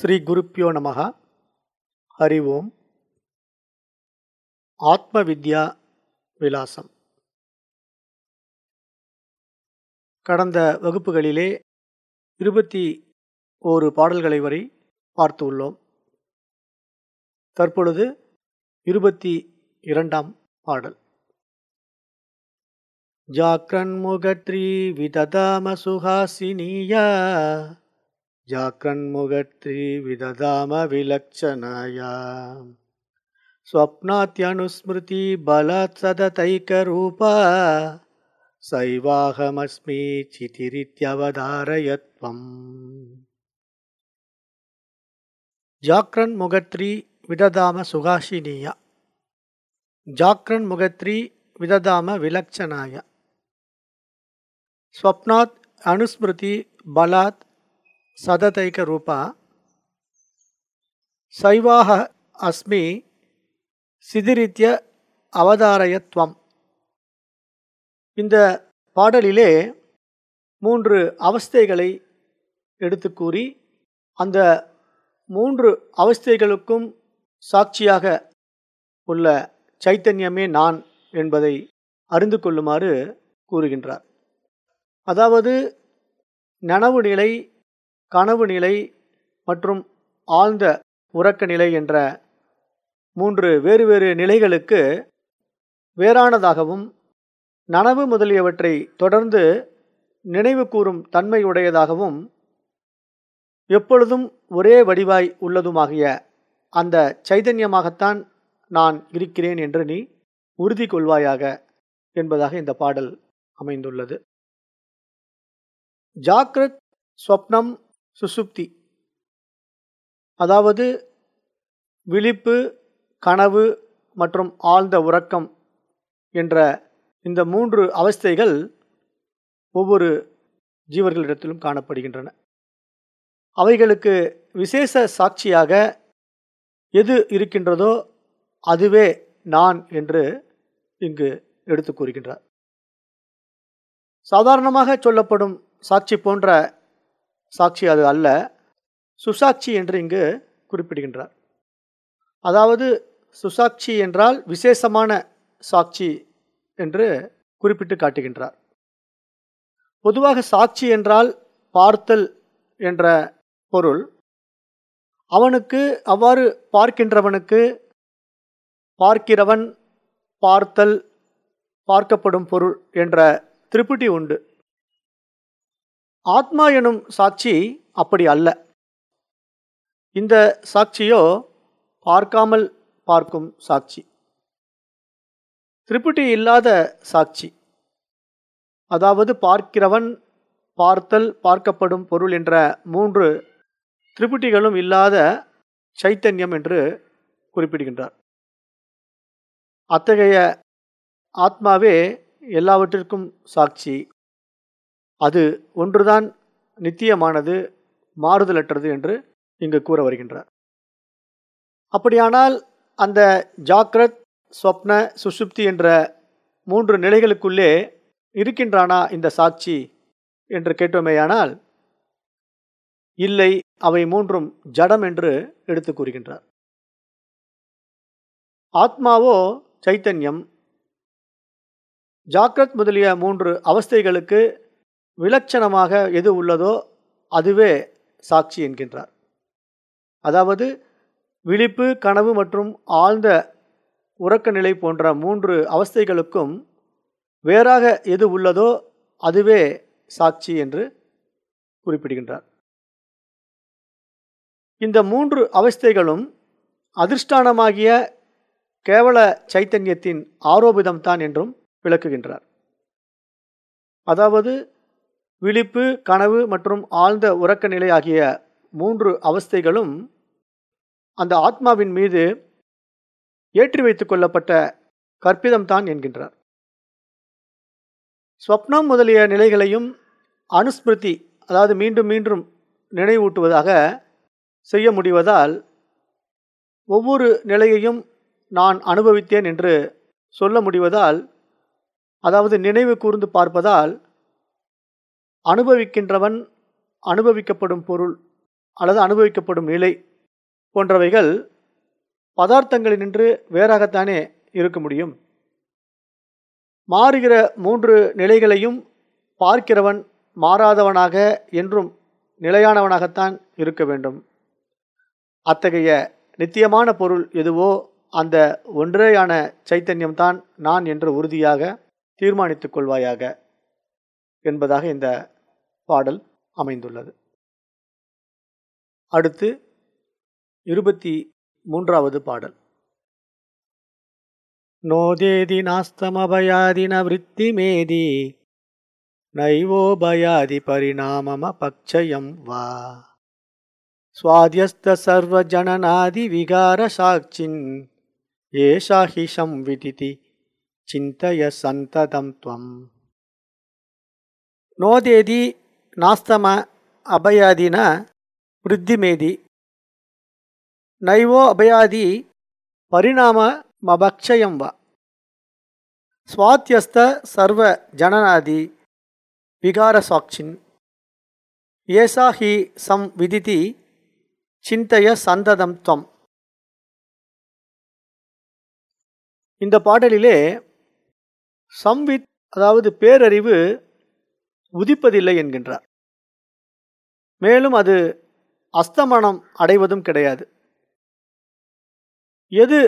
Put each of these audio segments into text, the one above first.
ஸ்ரீ குருப்பியோ நமக ஹரி ஓம். ஆத்ம வித்யா விலாசம். கடந்த வகுப்புகளிலே இருபத்தி ஓரு பாடல்களை வரை பார்த்து உள்ளோம். தற்பொழுது இருபத்தி இரண்டாம் பாடல். ஜாக்ரன்முகத்ரி விததாம சுஹாசினியா. जाक्रन्मुगत्री विदधाम विलक्षणाया स्वप्नात्यनुस्मृति बलात् सदतैकरूपा सैवाहमस्मि चितिरित्यवधारयत्वम् जाक्रन्मुगत्री विदधाम सुगाशिनीय जाक्रन्मुगत्री विदधाम विलक्षणाय स्वप्नात् अनुस्मृति बलात् சததைக ரூபா சைவாக அஸ்மி சிதிரித்ய அவதாரயத்வம். இந்த பாடலிலே மூன்று அவஸ்தைகளை எடுத்து கூறி அந்த மூன்று அவஸ்தைகளுக்கும் சாட்சியாக உள்ள சைத்தன்யமே நான் என்பதை அறிந்து கொள்ளுமாறு கூறுகின்றார். அதாவது நனவு நிலை கனவு நிலை மற்றும் ஆழ்ந்த உறக்க நிலை என்ற மூன்று வேறு வேறு நிலைகளுக்கு வேறானதாகவும் நனவு முதலியவற்றை தொடர்ந்து நினைவு கூறும் தன்மையுடையதாகவும் எப்பொழுதும் ஒரே வடிவாய் உள்ளதுமாகிய அந்த சைதன்யமாகத்தான் நான் இருக்கிறேன் என்று நீ உறுதி கொள்வாயாக என்பதாக இந்த பாடல் அமைந்துள்ளது. ஜாக்ரத் ஸ்வப்னம் சுசுப்தி. அதாவது விழிப்பு கனவு மற்றும் ஆழ்ந்த உறக்கம் என்ற இந்த மூன்று அவஸ்தைகள் ஒவ்வொரு ஜீவர்களிடத்திலும் காணப்படுகின்றன. அவைகளுக்கு விசேஷ சாட்சியாக எது இருக்கின்றதோ அதுவே நான் என்று இங்கு எடுத்து கூறுகின்றார். சாதாரணமாக சொல்லப்படும் சாட்சி போன்ற சாட்சி அது அல்ல. சுசாட்சி என்று இங்கு குறிப்பிடுகின்றார். அதாவது சுசாட்சி என்றால் விசேஷமான சாட்சி என்று குறிப்பிட்டு காட்டுகின்றார். பொதுவாக சாட்சி என்றால் பார்த்தல் என்ற பொருள். அவனுக்கு அவ்வாறு பார்க்கின்றவனுக்கு பார்க்கிறவன் பார்த்தல் பார்க்கப்படும் பொருள் என்ற திருப்பிட்டி உண்டு. ஆத்மா எனும் சாட்சி அப்படி அல்ல. இந்த சாட்சியோ பார்க்காமல் பார்க்கும் சாட்சி. திரிபுட்டி இல்லாத சாட்சி. அதாவது பார்க்கிறவன் பார்த்தல் பார்க்கப்படும் பொருள் என்ற மூன்று திரிபுட்டிகளும் இல்லாத சைத்தன்யம் என்று குறிப்பிடுகின்றார். அத்தகைய ஆத்மாவே எல்லாவற்றிற்கும் சாட்சி. அது ஒன்றுதான் நித்தியமானது மாறுதலற்றது என்று இங்கு கூற வருகின்றார். அப்படியானால் அந்த ஜாக்ரத் ஸ்வப்ன சுசுப்தி என்ற மூன்று நிலைகளுக்குள்ளே இருக்கின்றானா இந்த சாட்சி என்று கேட்டோமேயானால் இல்லை அவை மூன்றும் ஜடம் என்று எடுத்து கூறுகின்றார். ஆத்மாவோ சைத்தன்யம் ஜாக்ரத் முதலிய மூன்று அவஸ்தைகளுக்கு விலட்சணமாக எது உள்ளதோ அதுவே சாட்சி என்கின்றார். அதாவது விழிப்பு கனவு மற்றும் ஆழ்ந்த உறக்க நிலை போன்ற மூன்று அவஸ்தைகளுக்கும் வேறாக எது உள்ளதோ அதுவே சாட்சி என்று குறிப்பிடுகின்றார். இந்த மூன்று அவஸ்தைகளும் அதிர்ஷ்டானமாகிய கேவல சைத்தன்யத்தின் ஆரோபிதம்தான் என்றும் விளக்குகின்றார். அதாவது விழிப்பு கனவு மற்றும் ஆழ்ந்த உறக்க நிலை ஆகிய மூன்று அவஸ்தைகளும் அந்த ஆத்மாவின் மீது ஏற்றி வைத்து கொள்ளப்பட்ட கற்பிதம்தான் என்கின்றார். ஸ்வப்னம் முதலிய நிலைகளையும் அனுஸ்மிருதி அதாவது மீண்டும் மீண்டும் நினைவூட்டுவதாக செய்ய முடிவதால் ஒவ்வொரு நிலையையும் நான் அனுபவித்தேன் என்று சொல்ல முடிவதால் அதாவது நினைவு கூர்ந்து பார்ப்பதால் அனுபவிக்கின்றவன் அனுபவிக்கப்படும் பொருள் அல்லது அனுபவிக்கப்படும் நிலை போன்றவைகள் பதார்த்தங்களினின்று வேறாகத்தானே இருக்க முடியும். மாறுகிற மூன்று நிலைகளையும் பார்க்கிறவன் மாறாதவனாக என்றும் நிலையானவனாகத்தான் இருக்க வேண்டும். அத்தகைய நித்தியமான பொருள் எதுவோ அந்த ஒன்றேயான சைத்தன்யம்தான் நான் என்று உறுதியாக தீர்மானித்துக் கொள்வாயாக. என்பதாக இந்த பாடல் அமைந்துள்ளது. அடுத்து இருபத்தி மூன்றாவது பாடல். நோதேதி நாஸ்தமபயாதின விற்பி மேதி நைவோபயாதி பரிணாமம பக்ஷயம் வா. சுவாதியஸ்த சர்வஜனநாதி விகார சாட்சின் ஏஷா ஹி சம்விதிதி சிந்தய சந்ததம் துவம். நோதேதி நாஸ்தம அபயாதின ವೃದ್ಧಿಮೇದಿ ನೈವೋ ಅಭಯಾದಿ ಪರಿಣಾಮ ಮಭಕ್ಷಯಂವ ಸ್ವಾತ್ಯಸ್ತ ಸರ್ವ ಜನನಾದಿ ವಿಗಾರ ಸಾಕ್ಷಿನ್ ಏಷಾ ಹಿ ಸಂ ವಿದಿತಿ ಚಿಂತೆಯ சந்ததம் த்வம் இந்த பாடலிலே சம்வித் அதாவது பேரறிவு உதிப்பதில்லை என்கின்றார். மேலும் அது அஸ்தமனம் அடைவதும் கிடையாது. எது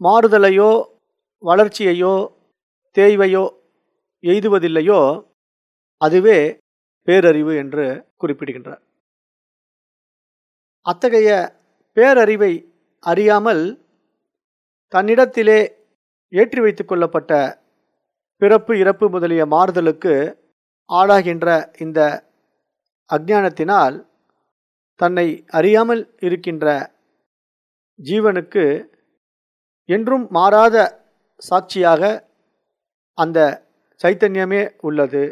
மாறுதலையோ வளர்ச்சியையோ தேய்வையோ எய்துவதில்லையோ அதுவே பேரறிவு என்று குறிப்பிடுகின்றார். அத்தகைய பேரறிவை அறியாமல் தன்னிடத்திலே ஏற்றி வைத்து கொள்ளப்பட்ட பிறப்பு இறப்பு முதலிய மாறுதலுக்கு ஆளாகின்ற இந்த அஜானத்தினால் தன்னை அறியாமல் இருக்கின்ற ஜீவனுக்கு என்றும் மாறாத சாட்சியாக அந்த சைத்தன்யமே உள்ளது.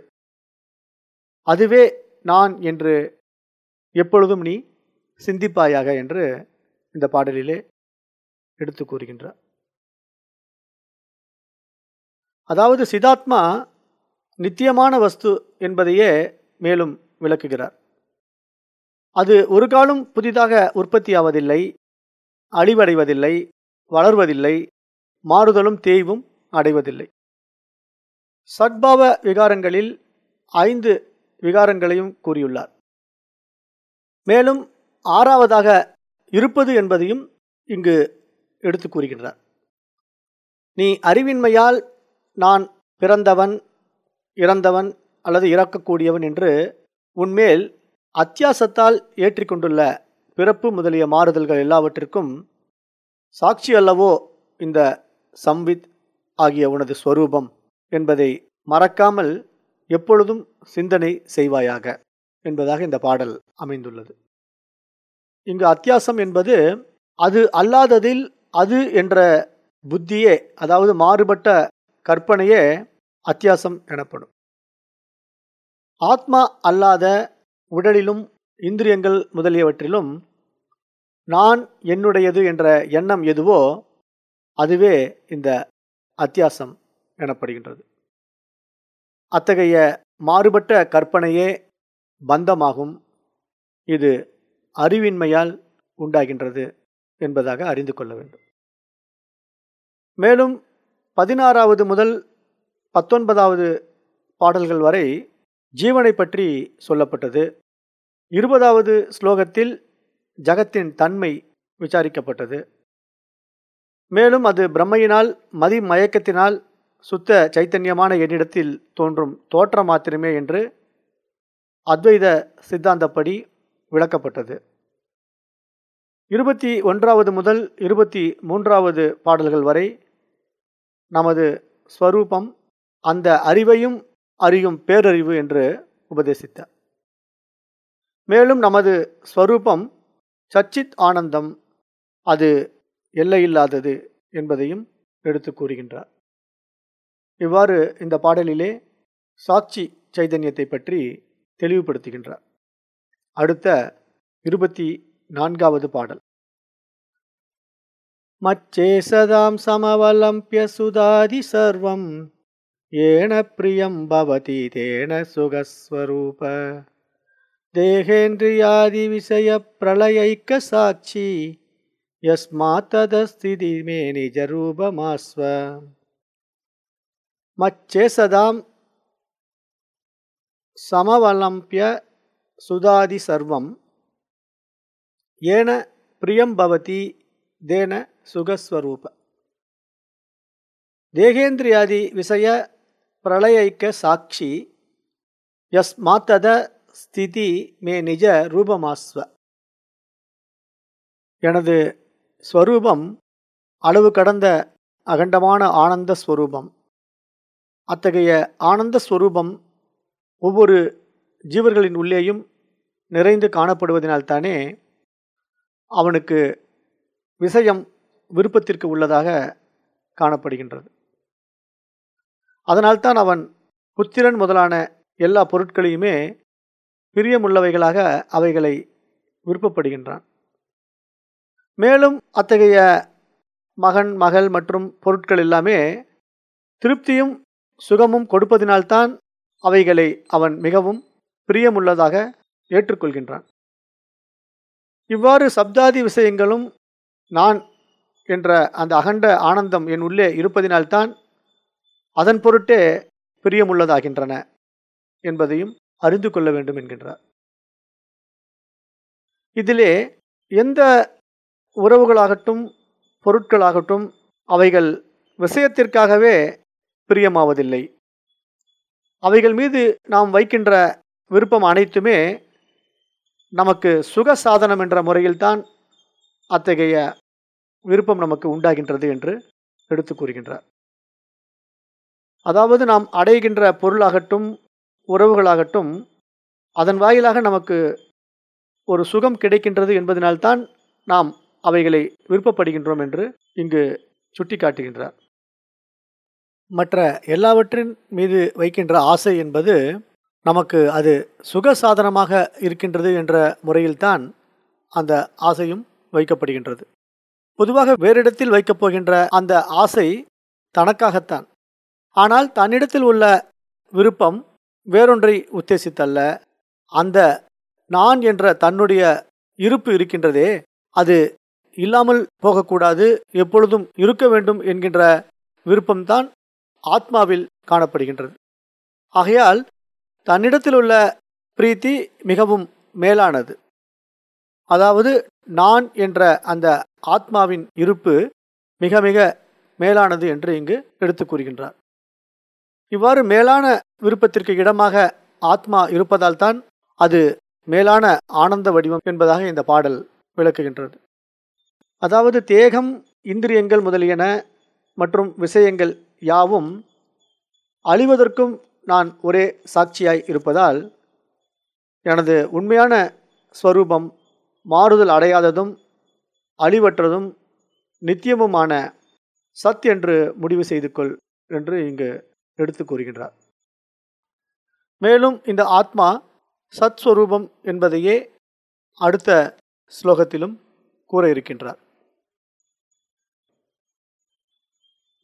அதுவே நான் என்று எப்பொழுதும் நீ சிந்திப்பாயாக என்று இந்த பாடலிலே எடுத்து கூறுகின்றார். அதாவது சிதாத்மா நித்தியமான வஸ்து என்பதையே மேலும் விளக்குகிறார். அது ஒரு காலம் புதிதாக உற்பத்தியாவதில்லை அழிவடைவதில்லை வளர்வதில்லை மாறுதலும் தேய்வும் அடைவதில்லை. சட்பாவ விகாரங்களில் ஐந்து விகாரங்களையும் கூறியுள்ளார். மேலும் ஆறாவதாக இருப்பது என்பதையும் இங்கு எடுத்து கூறுகின்றார். நீ அறிவின்மையால் நான் பிறந்தவன் இறந்தவன் அல்லது இறக்கக்கூடியவன் என்று உன்மேல் அத்தியாசத்தால் ஏற்றிக்கொண்டுள்ள பிறப்பு முதலிய மாறுதல்கள் எல்லாவற்றிற்கும் சாட்சி அல்லவோ இந்த சம்வித் ஆகிய உனது ஸ்வரூபம் என்பதை மறக்காமல் எப்பொழுதும் சிந்தனை செய்வாயாக என்பதாக இந்த பாடல் அமைந்துள்ளது. இங்கு அத்தியாசம் என்பது அது அல்லாததில் அது என்ற புத்தியே அதாவது மாறுபட்ட கற்பனையே அத்தியாசம் எனப்படும். ஆத்மா அல்லாத உடலிலும் இந்திரியங்கள் முதலியவற்றிலும் நான் என்னுடையது என்ற எண்ணம் எதுவோ அதுவே இந்த அத்தியாசம் எனப்படுகின்றது. அத்தகைய மாறுபட்ட கற்பனையே பந்தமாகும். இது அறிவின்மையால் உண்டாகின்றது என்பதாக அறிந்து கொள்ள வேண்டும். மேலும் பதினாறாவது முதல் பத்தொன்பதாவது பாடல்கள் வரை ஜீவனை பற்றி சொல்லப்பட்டது. இருபதாவது ஸ்லோகத்தில் ஜகத்தின் தன்மை விசாரிக்கப்பட்டது. மேலும் அது பிரம்மையினால் மதி மயக்கத்தினால் சுத்த சைத்தன்யமான என்னிடத்தில் தோன்றும் தோற்றம் மாத்திரமே என்று அத்வைத சித்தாந்தப்படி விளக்கப்பட்டது. இருபத்தி ஒன்றாவது முதல் இருபத்தி மூன்றாவது பாடல்கள் வரை நமது ஸ்வரூபம் அந்த அறிவையும் அறியும் பேரறிவு என்று உபதேசித்தார். மேலும் நமது ஸ்வரூபம் சச்சித் ஆனந்தம் அது எல்லையில்லாதது என்பதையும் எடுத்து கூறுகின்றார். இவ்வாறு இந்த பாடலிலே சாட்சி சைதன்யத்தை பற்றி தெளிவுபடுத்துகின்றார். அடுத்த இருபத்தி நான்காவது பாடல். மச்சேசதாம் சமவலம்பிய சுதாதி சர்வம் ஏன பிரியம் பவதி தேன சுகஸ்வரூப தேகேந்திரியாதி விஷய பிரளயைக்க சாட்சி யஸ்மாத்ததஸ்திதி மே நிஜரூபமாஸ்வ மச்சேசதாம் சமவலம்பிய சுதாதி சர்வம் ஏன பிரியம் பவதி தேன சுகஸ்வரூப தேகேந்திரியாதி விஷய பிரளயைக்க சாட்சி யஸ்மாத்தத ஸ்திதி மே நிஜ ரூபமாஸ்வ. எனது ஸ்வரூபம் அளவு கடந்த அகண்டமான ஆனந்த ஸ்வரூபம். அத்தகைய ஆனந்த ஸ்வரூபம் ஒவ்வொரு ஜீவர்களின் உள்ளேயும் நிறைந்து காணப்படுவதனால்தானே அவனுக்கு விஷயம் விருப்பத்திற்கு உள்ளதாக காணப்படுகின்றது. அதனால்தான் அவன் புத்திரன் முதலான எல்லா பொருட்களையுமே பிரியமுள்ளவைகளாக அவைகளை விருப்பப்படுகின்றான். மேலும் அத்தகைய மகன் மகள் மற்றும் பொருட்கள் எல்லாமே திருப்தியும் சுகமும் கொடுப்பதினால்தான் அவைகளை அவன் மிகவும் பிரியமுள்ளதாக ஏற்றுக்கொள்கின்றான். இவ்வாறு சப்தாதி விஷயங்களும் நான் என்ற அந்த அகண்ட ஆனந்தம் என் உள்ளே இருப்பதினால்தான் அதன் பொருட்டே பிரியமுள்ளதாகின்றன என்பதையும் அறிந்து கொள்ள வேண்டும் என்கின்றார். இதிலே எந்த உறவுகளாகட்டும் பொருட்களாகட்டும் அவைகள் விஷயத்திற்காகவே பிரியமாவதில்லை. அவைகள் மீது நாம் வைக்கின்ற விருப்பம் அனைத்துமே நமக்கு சுக சாதனம் என்ற முறையில்தான் அத்தகைய விருப்பம் நமக்கு உண்டாகின்றது என்று எடுத்து கூறுகின்றார். அதாவது நாம் அடைகின்ற பொருளாகட்டும் உறவுகளாகட்டும் அதன் வாயிலாக நமக்கு ஒரு சுகம் கிடைக்கின்றது என்பதனால்தான் நாம் அவைகளை விருப்பப்படுகின்றோம் என்று இங்கு சுட்டிக்காட்டுகின்றார். மற்ற எல்லாவற்றின் மீது வைக்கின்ற ஆசை என்பது நமக்கு அது சுக சாதனமாக இருக்கின்றது என்ற முறையில்தான் அந்த ஆசையும் வைக்கப்படுகின்றது. பொதுவாக வேறிடத்தில் வைக்கப் போகின்ற அந்த ஆசை தனக்காகத்தான். ஆனால் தன்னிடத்தில் உள்ள விருப்பம் வேறொன்றை உத்தேசித்தல்ல. அந்த நான் என்ற தன்னுடைய இருப்பு இருக்கின்றதே அது இல்லாமல் போகக்கூடாது எப்பொழுதும் இருக்க வேண்டும் என்கின்ற விருப்பம்தான் ஆத்மாவில் காணப்படுகின்றது. ஆகையால் தன்னிடத்தில் உள்ள பிரீத்தி மிகவும் மேலானது. அதாவது நான் என்ற அந்த ஆத்மாவின் இருப்பு மிக மிக மேலானது என்று இங்கு எடுத்து கூறுகின்றார். இவ்வாறு மேலான விருப்பத்திற்கு இடமாக ஆத்மா இருப்பதால் தான் அது மேலான ஆனந்த வடிவம் என்பதாக இந்த பாடல் விளக்குகின்றது. அதாவது தேகம் இந்திரியங்கள் முதலியன மற்றும் விஷயங்கள் யாவும் அழிவதற்கும் நான் ஒரே சாட்சியாய் இருப்பதால் எனது உண்மையான ஸ்வரூபம் மாறுதல் அடையாததும் அழிவற்றதும் நித்தியமுமான சத் என்று முடிவு செய்து கொள் என்று இங்கு எடுத்து கூறுகின்றார் மேலும் இந்த ஆத்மா சத் ஸ்வரூபம் என்பதையே அடுத்த ஸ்லோகத்திலும் கூற இருக்கின்றார்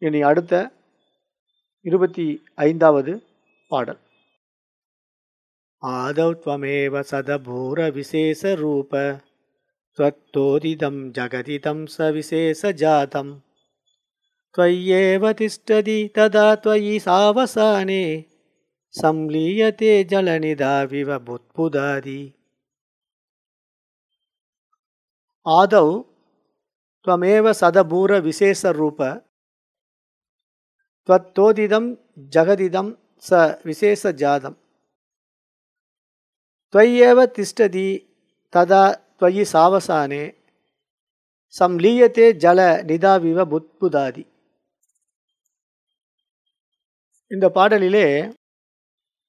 இனி அடுத்த இருபத்தி ஐந்தாவது பாடல் ஆதௌ त्वमेव सदभूरविशेषरूप त्वत्तोदिदं जगदिदं सविशेषजातं त्वय्येव तिष्ठति तदा त्वयि सावसाने संलीयते जलनिदाविव बुत्पुदादि आदौ त्वमेव सदभूरविशेषरूप त्वत्तोदिदं जगदिदं स विशेषजातं त्वय्येव तिष्ठति तदा त्वयि सावसाने संलीयते जलनिदाविव बुत्पुदादि இந்த பாடலிலே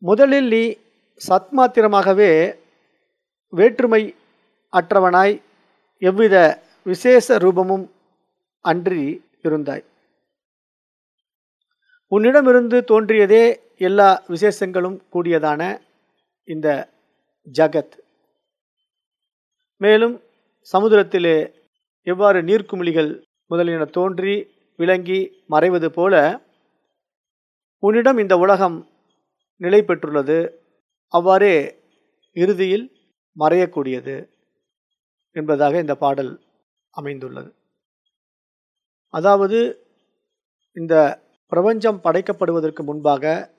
முதலில் நீ சத்மாத்திரமாகவே வேற்றுமை அற்றவனாய் எவ்வித விசேஷ ரூபமும் அன்றி இருந்தாய். உன்னிடமிருந்து தோன்றியதே எல்லா விசேஷங்களும் கூடியதான இந்த ஜகத். மேலும் சமுதிரத்திலே எவ்வாறு நீர்க்குமிழிகள் முதலியன தோன்றி விளங்கி மறைவது போல உன்னிடம் இந்த உலகம் நிலை பெற்றுள்ளது. அவ்வாறே இறுதியில் மறையக்கூடியது என்பதாக இந்த பாடல் அமைந்துள்ளது. அதாவது இந்த பிரபஞ்சம் படைக்கப்படுவதற்கு முன்பாக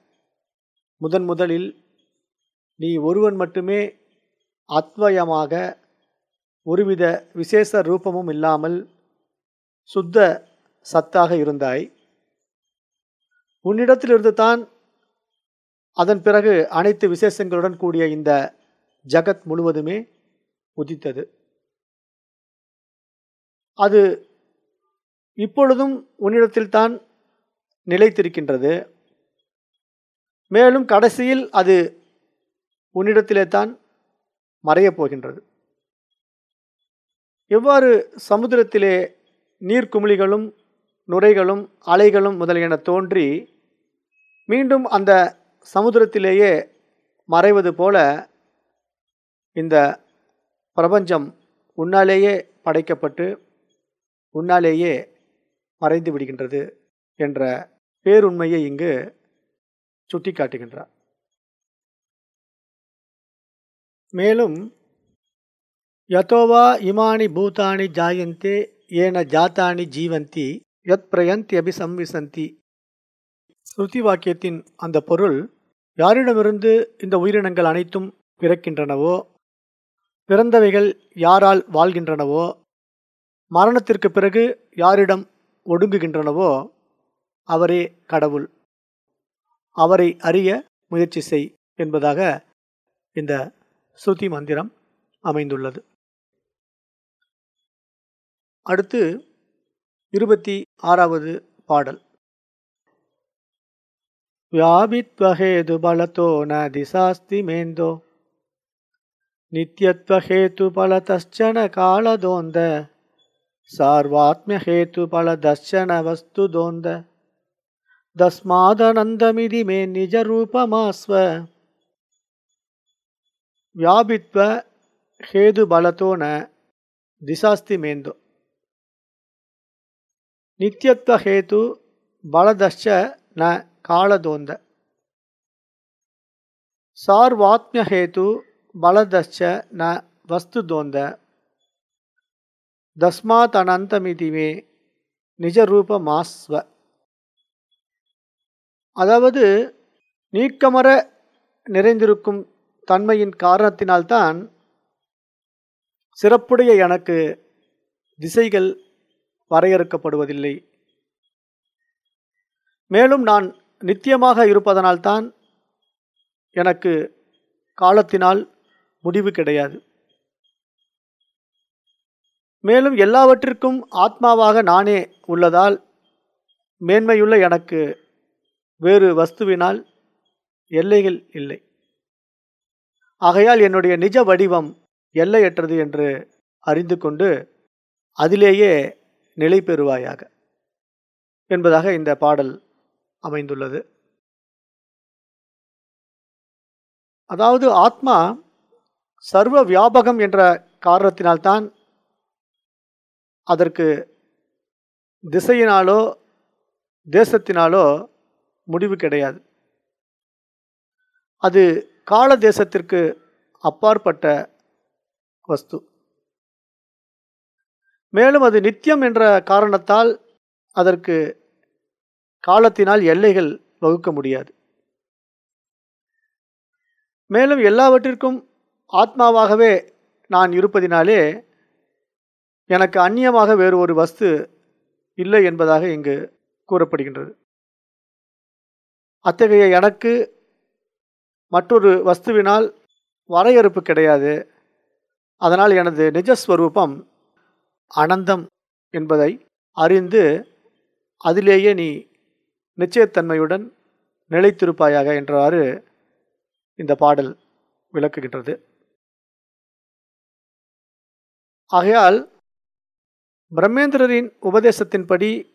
முதன் முதலில் நீ ஒருவன் மட்டுமே அத்வயமாக ஒருவித விசேஷ ரூபமும் இல்லாமல் சுத்த சத்தாக இருந்தாய். உன்னிடத்திலிருந்து தான் அதன் பிறகு அனைத்து விசேஷங்களுடன் கூடிய இந்த ஜகத் முழுவதுமே உதித்தது. அது இப்பொழுதும் உன்னிடத்தில்தான் நிலைத்திருக்கின்றது. மேலும் கடைசியில் அது உன்னிடத்திலே தான் மறையப் போகின்றது. எவ்வாறு சமுத்திரத்திலே நீர்க்குமிழிகளும் நுரைகளும் அலைகளும் முதலியன தோன்றி மீண்டும் அந்த சமுத்திரத்திலேயே மறைவது போல இந்த பிரபஞ்சம் உன்னாலேயே படைக்கப்பட்டு உன்னாலேயே மறைந்து விடுகின்றது என்ற பேருண்மையை இங்கு சுட்டிக்காட்டுகின்றார். மேலும் யதோவா இமானி பூதானி ஜாயந்தே ஏன ஜாத்தானி ஜீவந்தி யத் பிரயந்தி அபிசம்விசந்தி ஸ்ருதி வாக்கியத்தின் அந்த பொருள் யாரிடமிருந்து இந்த உயிரினங்கள் அனைத்தும் பிறக்கின்றனவோ பிறந்தவைகள் யாரால் வாழ்கின்றனவோ மரணத்திற்கு பிறகு யாரிடம் ஒடுங்குகின்றனவோ அவரே கடவுள். அவரை அறிய முயற்சி செய் என்பதாக இந்த ஸ்ருதி மந்திரம் அமைந்துள்ளது. அடுத்து இருபத்தி ஆறாவது பாடல். ವ್ಯಾಪಿತ್ವಹೇತು ಬಲತೋ ನ ದಿಸಾಸ್ತಿ ಮೇಂದೋ ನಿತ್ಯತ್ವಹೇತು ಫಲತಶ್ಚನ ಕಾಳದೋಂದ ಸಾರ್ವಾತ್ಮ್ಯಹೇತು ಫಲದಶ್ಚನ ವಸ್ತುದೋಂದ தஸ்மாதனந்தமிதி மே நிஜ ரூபமாஸ்வ வியாபித்வ ஹேது பலத்தோன திசாஸ்தி மேந்தோ நித்தியத்வ ஹேது பலதஷ்ச ந காலதோந்த. சார்வாத்மஹேது பலதச்ச ந வஸ்துதோந்த. தஸ்மாத் நிஜரூப மாஸ்வ அதாவது நீக்கமர நிறைந்திருக்கும் தன்மையின் காரணத்தினால்தான் சிறப்புடைய எனக்கு திசைகள் வரையறுக்கப்படுவதில்லை. மேலும் நான் நித்தியமாக இருப்பதனால்தான் எனக்கு காலத்தினால் முடிவு கிடையாது. மேலும் எல்லாவற்றிற்கும் ஆத்மாவாக நானே உள்ளதால் மேன்மையுள்ள எனக்கு வேறு வஸ்துவினால் எல்லைகள் இல்லை. ஆகையால் என்னுடைய நிஜ வடிவம் எல்லையற்றது என்று அறிந்து கொண்டு அதிலேயே நிலை பெறுவாயாக என்பதாக இந்த பாடல் அமைந்துள்ளது. அதாவது ஆத்மா சர்வ வியாபகம் என்ற காரணத்தினால்தான் அதற்கு திசையினாலோ தேசத்தினாலோ முடிவு கிடையாது. அது கால தேசத்திற்கு அப்பாற்பட்ட வஸ்து. மேலும் அது நித்தியம் என்ற காரணத்தால் அதற்கு காலத்தினால் எல்லைகள் வகுக்க முடியாது. மேலும் எல்லாவற்றிற்கும் ஆத்மாவாகவே நான் இருப்பதினாலே எனக்கு அந்நியமாக வேறு ஒரு வஸ்து இல்லை என்பதாக இங்கு கூறப்படுகின்றது. அத்தகைய எனக்கு மற்றொரு வஸ்துவினால் வரையறுப்பு கிடையாது. அதனால் எனது நிஜஸ்வரூபம் அனந்தம் என்பதை அறிந்து அதிலேயே நீ நிச்சயத்தன்மையுடன் நிலைத்திருப்பாயாக என்றவாறு இந்த பாடல் விளக்குகின்றது. ஆகையால் பிரம்மேந்திரரின் உபதேசத்தின்படி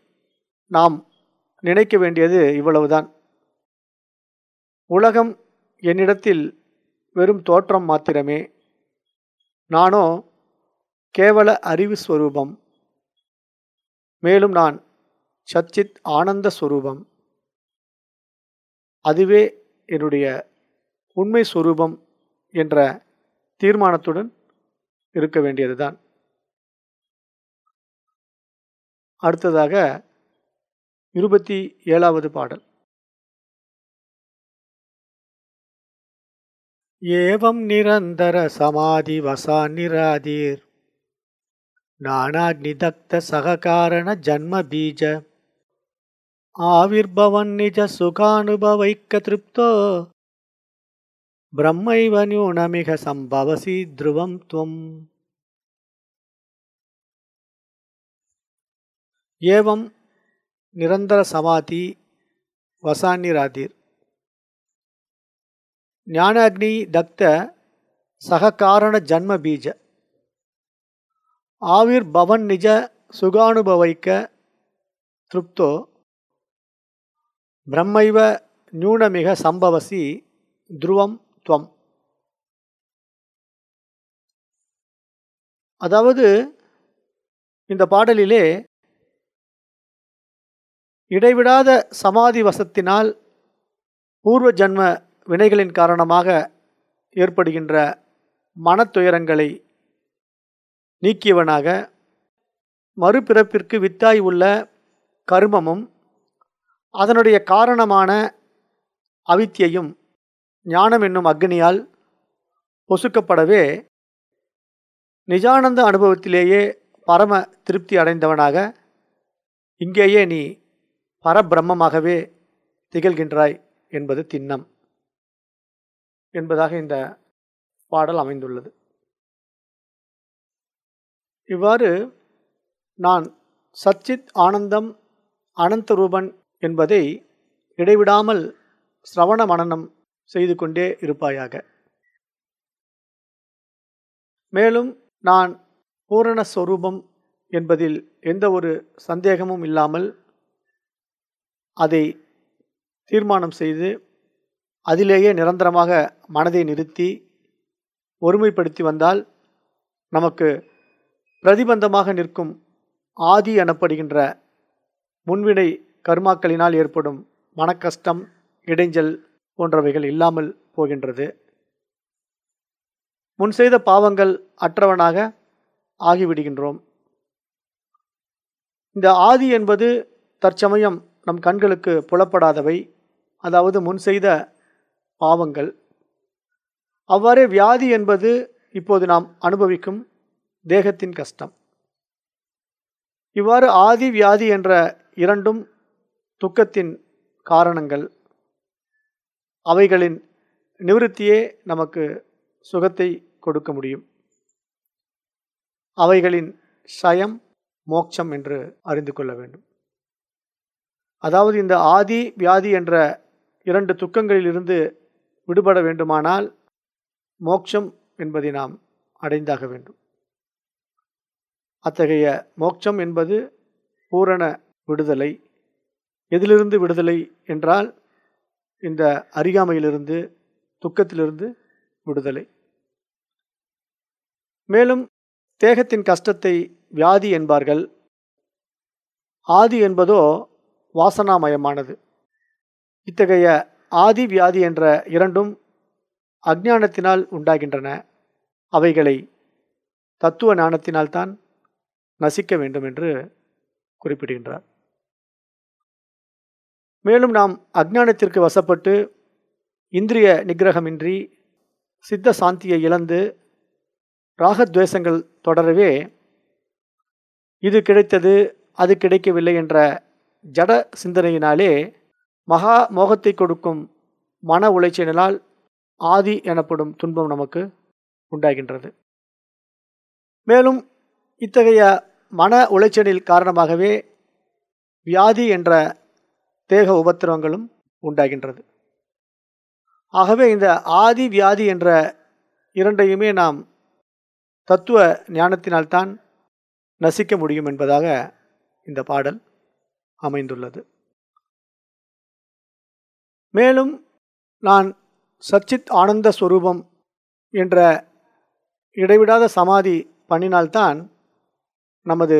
நாம் நினைக்க வேண்டியது இவ்வளவுதான். உலகம் என்னிடத்தில் வெறும் தோற்றம் மாத்திரமே. நானோ கேவல அறிவு ஸ்வரூபம். மேலும் நான் சச்சித் ஆனந்த ஸ்வரூபம். அதுவே என்னுடைய உண்மை சுரூபம் என்ற தீர்மானத்துடன் இருக்க வேண்டியதுதான். அடுத்ததாக இருபத்தி ஏழாவது பாடல். ஏவம் நிரந்தர சமாதி வசா நிராதீர். நானாக்னிதக்த சககாரண ஜன்ம பீஜ. ஆவிர்பவன் நிஜ சுகானுபவைக்க திருப்தோ. பிரம்மைவ நியூனமிக சம்பவசி த்ருவம் துவம். ஏவம் நிரந்தர சமாதி வசான்னிராதீர் ஞானாக்னி தக்த சககாரண ஜன்ம பீஜ. ஆவிர் பவன் நிஜ சுகானுபவைக்க திருப்தோ. பிரம்மைவ நியூனமிக சம்பவசி துருவம் துவம். அதாவது இந்த பாடலிலே இடைவிடாத சமாதி வசத்தினால் பூர்வ ஜன்ம வினைகளின் காரணமாக ஏற்படுகின்ற மனத்துயரங்களை நீக்கியவனாக மறுபிறப்பிற்கு வித்தாய் உள்ள கருமமும் அதனுடைய காரணமான அவித்தியையும் ஞானம் என்னும் அக்னியால் பொசுக்கப்படவே நிஜானந்த அனுபவத்திலேயே பரம திருப்தி அடைந்தவனாக இங்கேயே நீ பரபிரம்மமாகவே திகழ்கின்றாய் என்பது திண்ணம் என்பதாக இந்த பாடல் அமைந்துள்ளது. இவ்வாறு நான் சச்சித் ஆனந்தம் அனந்தரூபன் என்பதை இடைவிடாமல் சிரவண மனனம் செய்து கொண்டே இருப்பாயாக. மேலும் நான் பூரணஸ்வரூபம் என்பதில் எந்த ஒரு சந்தேகமும் இல்லாமல் அதை தீர்மானம் செய்து அதிலேயே நிரந்தரமாக மனதை நிறுத்தி ஒருமைப்படுத்தி வந்தால் நமக்கு பிரதிபந்தமாக நிற்கும் ஆதி எனப்படுகின்ற முன்வினை கர்மாக்களினால் ஏற்படும் மனக்கஷ்டம் இடைஞ்சல் போன்றவைகள் இல்லாமல் போகின்றது. முன் செய்த பாவங்கள் அற்றவனாக ஆகிவிடுகின்றோம். இந்த ஆதி என்பது தற்சமயம் நம் கண்களுக்கு புலப்படாதவை அதாவது முன் செய்த பாவங்கள். அவ்வாறே வியாதி என்பது இப்போது நாம் அனுபவிக்கும் தேகத்தின் கஷ்டம். இவ்வாறு ஆதி வியாதி என்ற இரண்டும் துக்கத்தின் காரணங்கள் அவைகளின் நிவிருத்தியே நமக்கு சுகத்தை கொடுக்க முடியும். அவைகளின் சயம் மோட்சம் என்று அறிந்து கொள்ள வேண்டும். அதாவது இந்த ஆதி வியாதி என்ற இரண்டு துக்கங்களிலிருந்து விடுபட வேண்டுமானால் மோட்சம் என்பதை நாம் அடைந்தாக வேண்டும். அத்தகைய மோட்சம் என்பது பூரண விடுதலை எதிலிருந்து விடுதலை என்றால் இந்த அறியாமையிலிருந்து துக்கத்திலிருந்து விடுதலை. மேலும் தேகத்தின் கஷ்டத்தை வியாதி என்பார்கள். ஆதி என்பதோ வாசனாமயமானது. இத்தகைய ஆதி வியாதி என்ற இரண்டும் அஜானத்தினால் உண்டாகின்றன. அவைகளை தத்துவ ஞானத்தினால்தான் நசிக்க வேண்டும் என்று குறிப்பிடுகின்றார். மேலும் நாம் அஜ்ஞானத்திற்கு வசப்பட்டு இந்திரிய நிகிரகமின்றி சித்த சாந்தியை இழந்து ராகத்வேஷங்கள் தொடரவே இது கிடைத்தது அது கிடைக்கவில்லை என்ற ஜட சிந்தனையினாலே மகா மோகத்தை கொடுக்கும் மன உளைச்சலினால் ஆதி எனப்படும் துன்பம் நமக்கு உண்டாகின்றது. மேலும் இத்தகைய மன உளைச்சலில் காரணமாகவே வியாதி என்ற தேக உபத்திரவங்களும் உண்டாகின்றது. ஆகவே இந்த ஆதி வியாதி என்ற இரண்டையுமே நாம் தத்துவ ஞானத்தினால்தான் நசிக்க முடியும் என்பதாக இந்த பாடல் அமைந்துள்ளது. மேலும் நான் சச்சித் ஆனந்த ஸ்வரூபம் என்ற இடைவிடாத சமாதி பண்ணினால்தான் நமது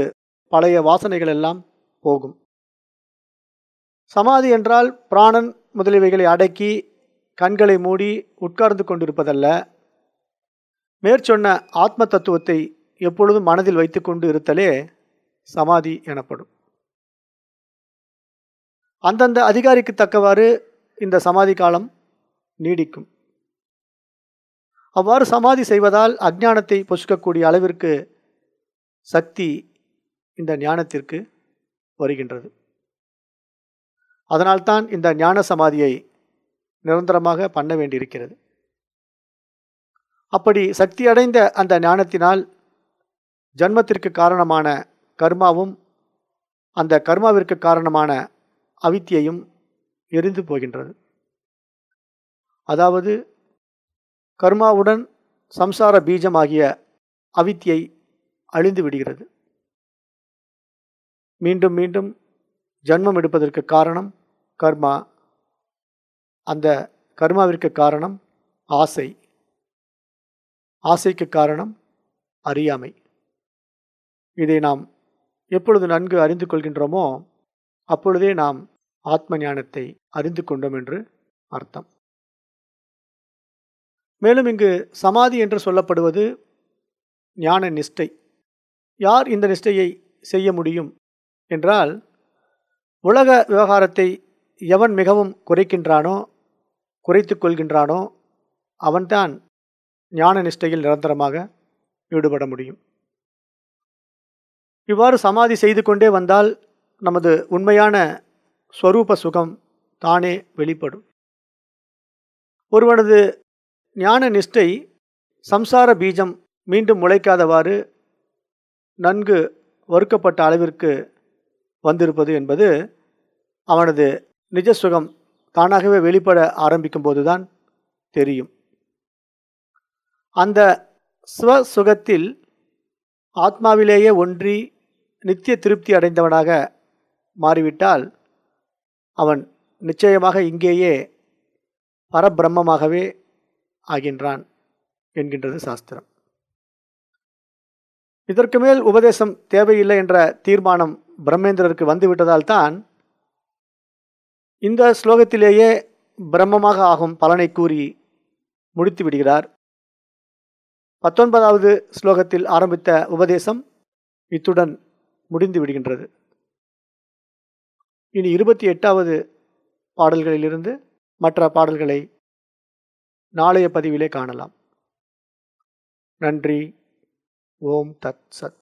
பழைய வாசனைகள் எல்லாம் போகும். சமாதி என்றால் பிராணன் முதலியவைகளை அடக்கி கண்களை மூடி உட்கார்ந்து கொண்டிருப்பதல்ல. மேற்சொன்ன ஆத்ம தத்துவத்தை எப்பொழுதும் மனதில் வைத்துக்கொண்டு இருத்தலே சமாதி எனப்படும். அந்தந்த அதிகாரிக்கு தக்கவாறு இந்த சமாதி காலம் நீடிக்கும். அவ்வாறு சமாதி செய்வதால் அஜ்ஞானத்தை பொசுக்கக்கூடிய அளவிற்கு சக்தி இந்த ஞானத்திற்கு வருகின்றது. அதனால்தான் இந்த ஞான சமாதியை நிரந்தரமாக பண்ண வேண்டியிருக்கிறது. அப்படி சக்தி அடைந்த அந்த ஞானத்தினால் ஜன்மத்திற்கு காரணமான கர்மாவும் அந்த கர்மாவிற்கு காரணமான அவித்தியையும் எரிந்து போகின்றது. அதாவது கர்மாவுடன் சம்சார பீஜம் ஆகிய அவித்தியை அழிந்து விடுகிறது. மீண்டும் மீண்டும் ஜன்மம் எடுப்பதற்கு காரணம் கர்மா அந்த கர்மாவிற்கு காரணம் ஆசை. ஆசைக்கு காரணம் அறியாமை. இதை நாம் எப்பொழுது நன்கு அறிந்து கொள்கின்றோமோ அப்பொழுதே நாம் ஆத்ம ஞானத்தை அறிந்து கொண்டோம் என்று அர்த்தம். மேலும் இங்கு சமாதி என்று சொல்லப்படுவது ஞான நிஷ்டை. யார் இந்த நிஷ்டையை செய்ய முடியும்? என்றால் உலக விவகாரத்தை எவன் மிகவும் குறைக்கின்றானோ குறைத்து கொள்கின்றானோ அவன்தான் ஞான நிஷ்டையில் நிரந்தரமாக ஈடுபட முடியும். இவ்வாறு சமாதி செய்து கொண்டே வந்தால் நமது உண்மையான ஸ்வரூப சுகம் தானே வெளிப்படும். ஒருவனது ஞான நிஷ்டை சம்சார பீஜம் மீண்டும் முளைக்காதவாறு நன்கு வறுக்கப்பட்ட அளவிற்கு வந்திருப்பது என்பது அவனது நிஜ சுகம் தானாகவே வெளிப்பட ஆரம்பிக்கும் போதுதான் தெரியும். அந்த சுவசுகத்தில் ஆத்மாவிலேயே ஒன்றி நித்திய திருப்தி அடைந்தவனாக மாறிவிட்டால் அவன் நிச்சயமாக இங்கேயே பரபிரம்மமாகவே ஆகின்றான் என்கின்றது சாஸ்திரம். இதற்கு மேல் உபதேசம் தேவையில்லை என்ற தீர்மானம் பிரம்மேந்திரருக்கு வந்துவிட்டதால் தான் இந்த ஸ்லோகத்திலேயே பிரம்மமாக ஆகும் பலனை கூறி முடித்து விடுகிறார். பத்தொன்பதாவது ஸ்லோகத்தில் ஆரம்பித்த உபதேசம் இத்துடன் முடிந்து விடுகின்றது. இனி இருபத்தி எட்டாவது பாடல்களிலிருந்து மற்ற பாடல்களை நாளைய பதிவிலே காணலாம். நன்றி. ஓம் தத் சத்.